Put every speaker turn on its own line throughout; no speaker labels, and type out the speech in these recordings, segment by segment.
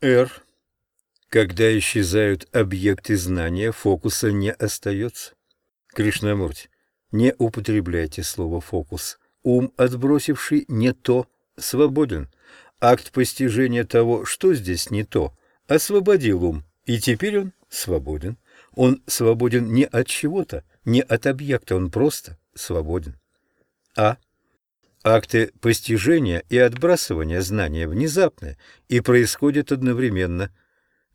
Р. Когда исчезают объекты знания, фокуса не остается. Кришнамурти, не употребляйте слово «фокус». Ум, отбросивший не то, свободен. Акт постижения того, что здесь не то, освободил ум, и теперь он свободен. Он свободен не от чего-то, не от объекта, он просто свободен. А. Акты постижения и отбрасывания знания внезапны и происходят одновременно.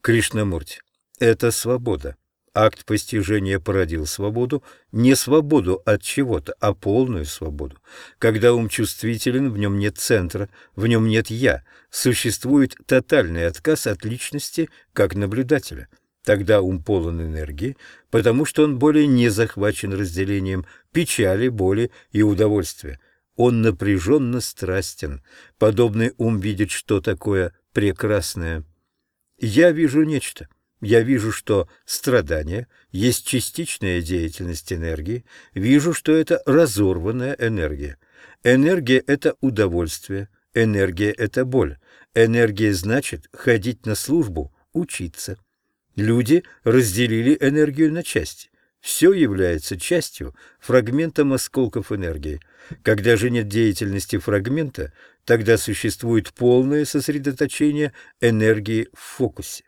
Кришнамурти. Это свобода. Акт постижения породил свободу, не свободу от чего-то, а полную свободу. Когда ум чувствителен, в нем нет центра, в нем нет «я», существует тотальный отказ от личности как наблюдателя. Тогда ум полон энергии, потому что он более не захвачен разделением печали, боли и удовольствия. Он напряженно страстен. Подобный ум видит, что такое прекрасное. Я вижу нечто. Я вижу, что страдание есть частичная деятельность энергии. Вижу, что это разорванная энергия. Энергия – это удовольствие. Энергия – это боль. Энергия значит ходить на службу, учиться. Люди разделили энергию на части. Все является частью, фрагментом осколков энергии. Когда же нет деятельности фрагмента, тогда существует полное сосредоточение энергии в фокусе.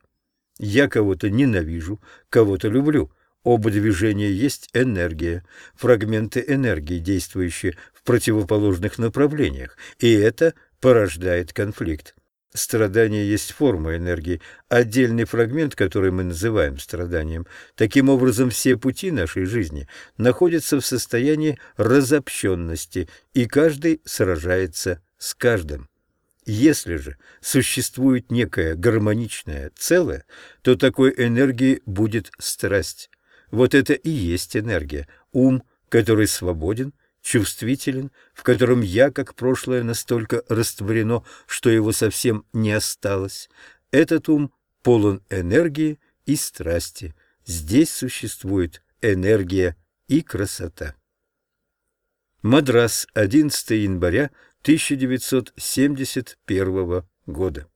Я кого-то ненавижу, кого-то люблю. Оба движения есть энергия, фрагменты энергии, действующие в противоположных направлениях, и это порождает конфликт. Страдание есть форма энергии, отдельный фрагмент, который мы называем страданием. Таким образом, все пути нашей жизни находятся в состоянии разобщенности, и каждый сражается с каждым. Если же существует некое гармоничное целое, то такой энергией будет страсть. Вот это и есть энергия, ум, который свободен – чувствителен, в котором я, как прошлое, настолько растворено, что его совсем не осталось. Этот ум полон энергии и страсти. Здесь существует энергия и красота. Мадрас, 11 января 1971 года.